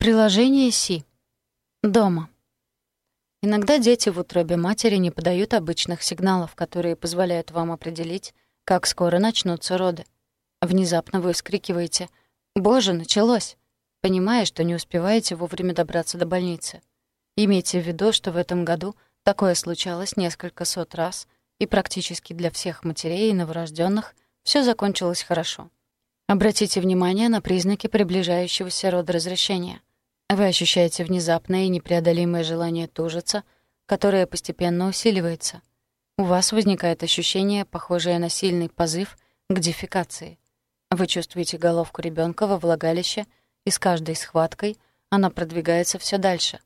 Приложение Си. Дома. Иногда дети в утробе матери не подают обычных сигналов, которые позволяют вам определить, как скоро начнутся роды. Внезапно вы вскрикиваете «Боже, началось!», понимая, что не успеваете вовремя добраться до больницы. Имейте в виду, что в этом году такое случалось несколько сот раз, и практически для всех матерей и новорожденных все закончилось хорошо. Обратите внимание на признаки приближающегося родоразрешения — вы ощущаете внезапное и непреодолимое желание тужиться, которое постепенно усиливается. У вас возникает ощущение, похожее на сильный позыв к дефекации. Вы чувствуете головку ребенка во влагалище, и с каждой схваткой она продвигается все дальше.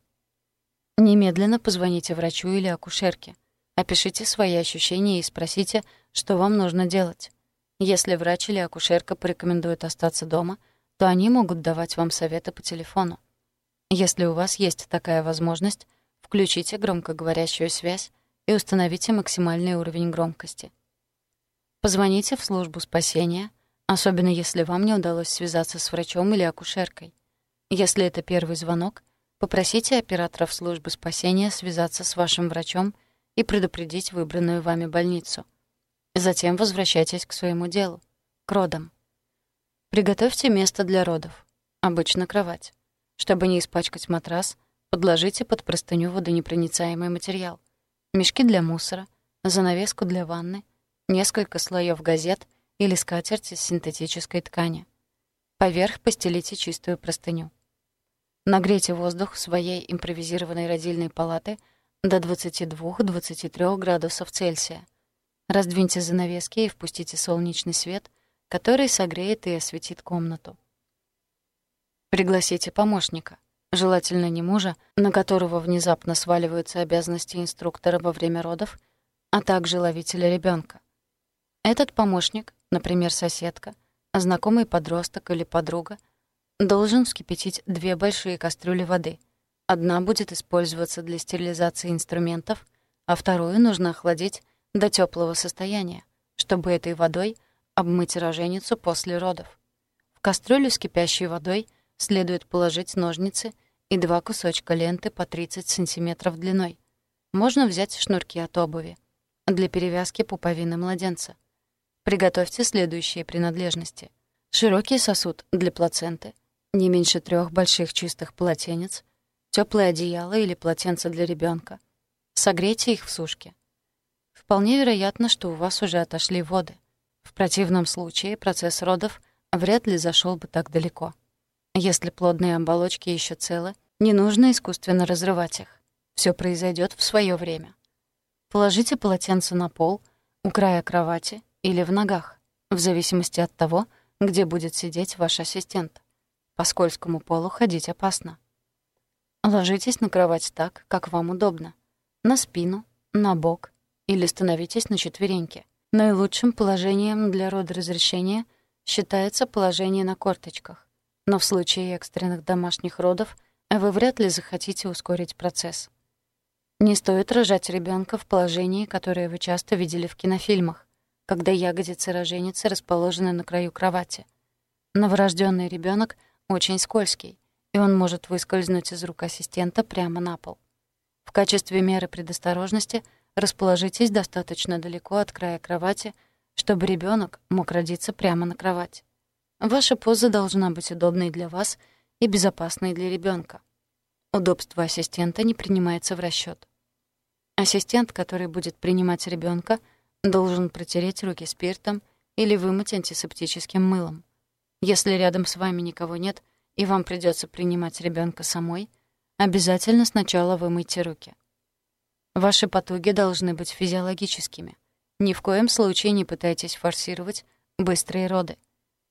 Немедленно позвоните врачу или акушерке. Опишите свои ощущения и спросите, что вам нужно делать. Если врач или акушерка порекомендуют остаться дома, то они могут давать вам советы по телефону. Если у вас есть такая возможность, включите громкоговорящую связь и установите максимальный уровень громкости. Позвоните в службу спасения, особенно если вам не удалось связаться с врачом или акушеркой. Если это первый звонок, попросите операторов службы спасения связаться с вашим врачом и предупредить выбранную вами больницу. Затем возвращайтесь к своему делу, к родам. Приготовьте место для родов, обычно кровать. Чтобы не испачкать матрас, подложите под простыню водонепроницаемый материал. Мешки для мусора, занавеску для ванны, несколько слоев газет или скатерть из синтетической ткани. Поверх постелите чистую простыню. Нагрейте воздух своей импровизированной родильной палаты до 22-23 градусов Цельсия. Раздвиньте занавески и впустите солнечный свет, который согреет и осветит комнату. Пригласите помощника, желательно не мужа, на которого внезапно сваливаются обязанности инструктора во время родов, а также ловителя ребенка. Этот помощник, например, соседка, знакомый подросток или подруга, должен вскипятить две большие кастрюли воды. Одна будет использоваться для стерилизации инструментов, а вторую нужно охладить до теплого состояния, чтобы этой водой обмыть роженицу после родов. В кастрюлю с кипящей водой — следует положить ножницы и два кусочка ленты по 30 сантиметров длиной. Можно взять шнурки от обуви. Для перевязки пуповины младенца. Приготовьте следующие принадлежности. Широкий сосуд для плаценты, не меньше трех больших чистых полотенец, теплое одеяло или полотенце для ребенка. Согрейте их в сушке. Вполне вероятно, что у вас уже отошли воды. В противном случае процесс родов вряд ли зашел бы так далеко. Если плодные оболочки еще целы, не нужно искусственно разрывать их. Все произойдет в свое время. Положите полотенце на пол, у края кровати или в ногах, в зависимости от того, где будет сидеть ваш ассистент. По скользкому полу ходить опасно. Ложитесь на кровать так, как вам удобно. На спину, на бок или становитесь на четвереньки. Наилучшим положением для родоразрешения считается положение на корточках. Но в случае экстренных домашних родов вы вряд ли захотите ускорить процесс. Не стоит рожать ребенка в положении, которое вы часто видели в кинофильмах, когда ягодицы роженицы расположены на краю кровати. Новорожденный ребенок очень скользкий, и он может выскользнуть из рук ассистента прямо на пол. В качестве меры предосторожности расположитесь достаточно далеко от края кровати, чтобы ребенок мог родиться прямо на кровать. Ваша поза должна быть удобной для вас и безопасной для ребенка. Удобство ассистента не принимается в расчет. Ассистент, который будет принимать ребенка, должен протереть руки спиртом или вымыть антисептическим мылом. Если рядом с вами никого нет и вам придется принимать ребенка самой, обязательно сначала вымойте руки. Ваши потуги должны быть физиологическими. Ни в коем случае не пытайтесь форсировать быстрые роды.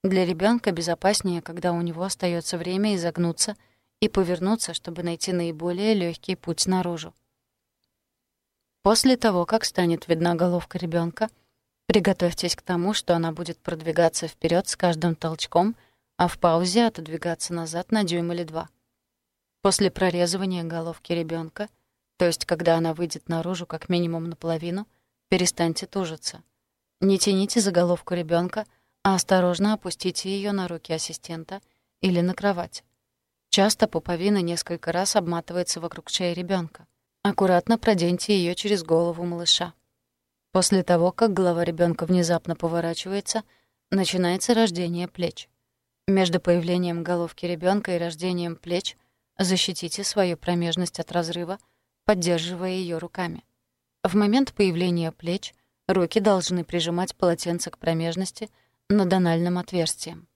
Для ребенка безопаснее, когда у него остается время изогнуться и повернуться, чтобы найти наиболее легкий путь наружу. После того, как станет видна головка ребенка, приготовьтесь к тому, что она будет продвигаться вперед с каждым толчком, а в паузе отодвигаться назад на дюйм или два. После прорезывания головки ребенка, то есть когда она выйдет наружу как минимум наполовину, перестаньте тужиться. Не тяните за головку ребенка, а осторожно опустите ее на руки ассистента или на кровать. Часто пуповина несколько раз обматывается вокруг шеи ребенка. Аккуратно проденьте ее через голову малыша. После того, как голова ребенка внезапно поворачивается, начинается рождение плеч. Между появлением головки ребенка и рождением плеч защитите свою промежность от разрыва, поддерживая ее руками. В момент появления плеч руки должны прижимать полотенце к промежности над анальным отверстием.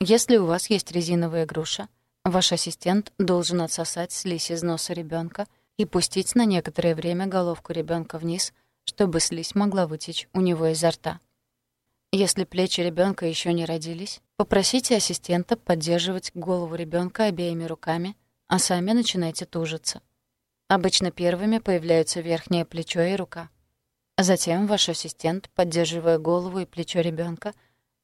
Если у вас есть резиновая груша, ваш ассистент должен отсосать слизь из носа ребенка и пустить на некоторое время головку ребенка вниз — чтобы слизь могла вытечь у него изо рта. Если плечи ребенка еще не родились, попросите ассистента поддерживать голову ребенка обеими руками, а сами начинайте тужиться. Обычно первыми появляются верхнее плечо и рука. Затем ваш ассистент, поддерживая голову и плечо ребенка,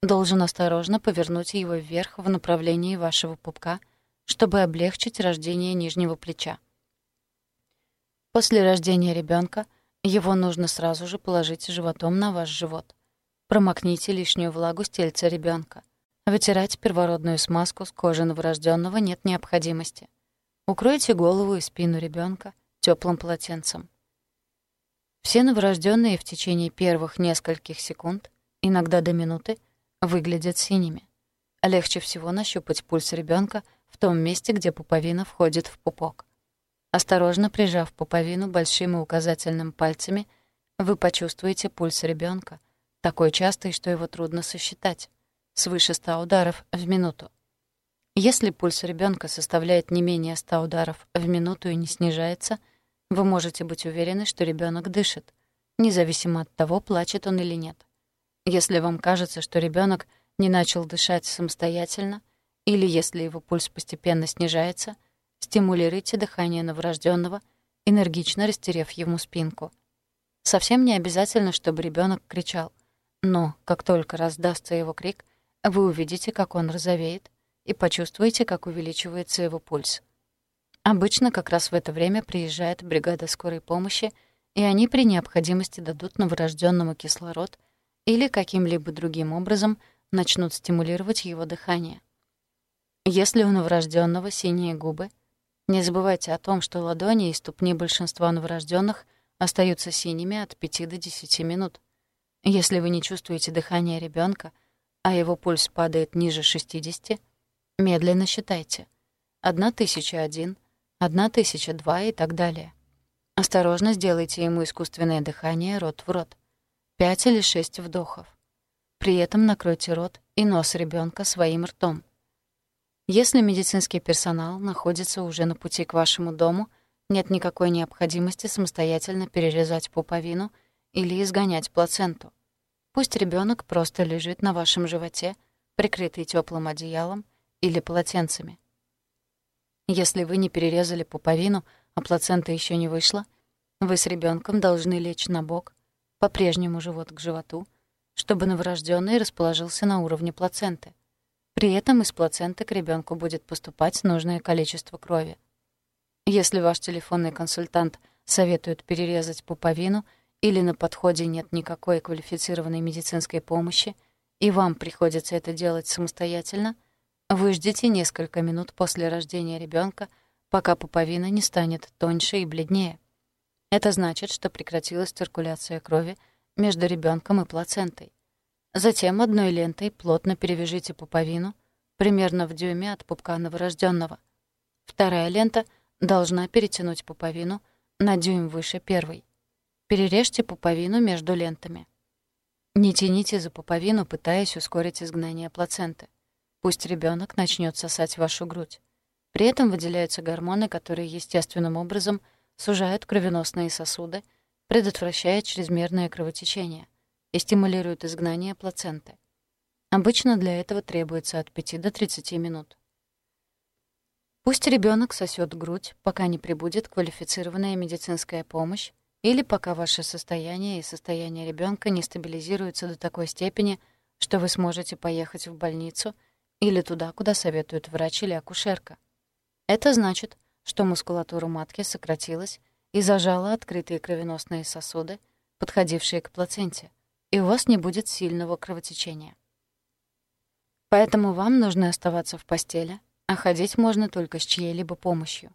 должен осторожно повернуть его вверх в направлении вашего пупка, чтобы облегчить рождение нижнего плеча. После рождения ребенка его нужно сразу же положить животом на ваш живот. Промокните лишнюю влагу с тельца ребенка. Вытирать первородную смазку с кожи новорожденного нет необходимости. Укройте голову и спину ребенка теплым полотенцем. Все новорожденные в течение первых нескольких секунд, иногда до минуты, выглядят синими. Легче всего нащупать пульс ребенка в том месте, где пуповина входит в пупок. Осторожно прижав пуповину большим и указательным пальцами, вы почувствуете пульс ребенка, такой частый, что его трудно сосчитать, свыше 100 ударов в минуту. Если пульс ребенка составляет не менее 100 ударов в минуту и не снижается, вы можете быть уверены, что ребенок дышит, независимо от того, плачет он или нет. Если вам кажется, что ребенок не начал дышать самостоятельно, или если его пульс постепенно снижается — Стимулируйте дыхание новорожденного, энергично растерев ему спинку. Совсем не обязательно, чтобы ребенок кричал, но как только раздастся его крик, вы увидите, как он розовеет, и почувствуете, как увеличивается его пульс. Обычно как раз в это время приезжает бригада скорой помощи, и они при необходимости дадут новорожденному кислород или каким-либо другим образом начнут стимулировать его дыхание. Если у новорожденного синие губы — не забывайте о том, что ладони и ступни большинства новорожденных остаются синими от 5 до 10 минут. Если вы не чувствуете дыхания ребенка, а его пульс падает ниже 60, медленно считайте. 1001, 1002 и так далее. Осторожно сделайте ему искусственное дыхание рот в рот. 5 или 6 вдохов. При этом накройте рот и нос ребенка своим ртом. Если медицинский персонал находится уже на пути к вашему дому, нет никакой необходимости самостоятельно перерезать пуповину или изгонять плаценту. Пусть ребенок просто лежит на вашем животе, прикрытый теплым одеялом или полотенцами. Если вы не перерезали пуповину, а плацента еще не вышла, вы с ребенком должны лечь на бок, по-прежнему живот к животу, чтобы новорожденный расположился на уровне плаценты. При этом из плаценты к ребенку будет поступать нужное количество крови. Если ваш телефонный консультант советует перерезать пуповину или на подходе нет никакой квалифицированной медицинской помощи, и вам приходится это делать самостоятельно, вы ждите несколько минут после рождения ребенка, пока пуповина не станет тоньше и бледнее. Это значит, что прекратилась циркуляция крови между ребенком и плацентой. Затем одной лентой плотно перевяжите пуповину, примерно в дюйме от пупка новорожденного. Вторая лента должна перетянуть пуповину на дюйм выше первой. Перережьте пуповину между лентами. Не тяните за пуповину, пытаясь ускорить изгнание плаценты. Пусть ребенок начнет сосать вашу грудь. При этом выделяются гормоны, которые естественным образом сужают кровеносные сосуды, предотвращая чрезмерное кровотечение и стимулируют изгнание плаценты. Обычно для этого требуется от 5 до 30 минут. Пусть ребенок сосет грудь, пока не прибудет квалифицированная медицинская помощь или пока ваше состояние и состояние ребенка не стабилизируются до такой степени, что вы сможете поехать в больницу или туда, куда советует врач или акушерка. Это значит, что мускулатура матки сократилась и зажала открытые кровеносные сосуды, подходившие к плаценте — и у вас не будет сильного кровотечения. Поэтому вам нужно оставаться в постели, а ходить можно только с чьей-либо помощью.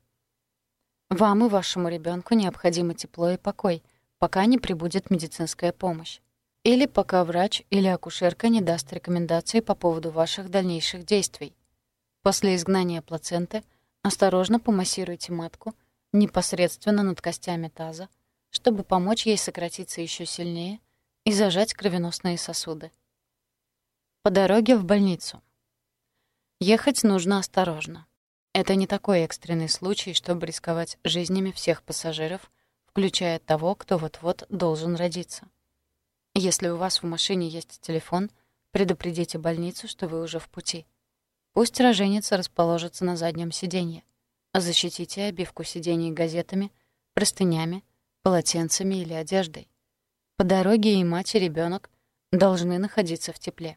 Вам и вашему ребенку необходимо тепло и покой, пока не прибудет медицинская помощь. Или пока врач или акушерка не даст рекомендации по поводу ваших дальнейших действий. После изгнания плаценты осторожно помассируйте матку непосредственно над костями таза, чтобы помочь ей сократиться еще сильнее и зажать кровеносные сосуды. По дороге в больницу. Ехать нужно осторожно. Это не такой экстренный случай, чтобы рисковать жизнями всех пассажиров, включая того, кто вот-вот должен родиться. Если у вас в машине есть телефон, предупредите больницу, что вы уже в пути. Пусть роженица расположится на заднем сиденье. Защитите обивку сидений газетами, простынями, полотенцами или одеждой. По дороге и мать, и ребёнок должны находиться в тепле.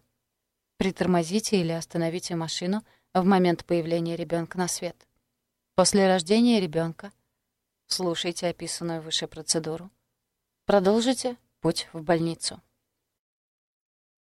Притормозите или остановите машину в момент появления ребёнка на свет. После рождения ребёнка слушайте описанную выше процедуру. Продолжите путь в больницу.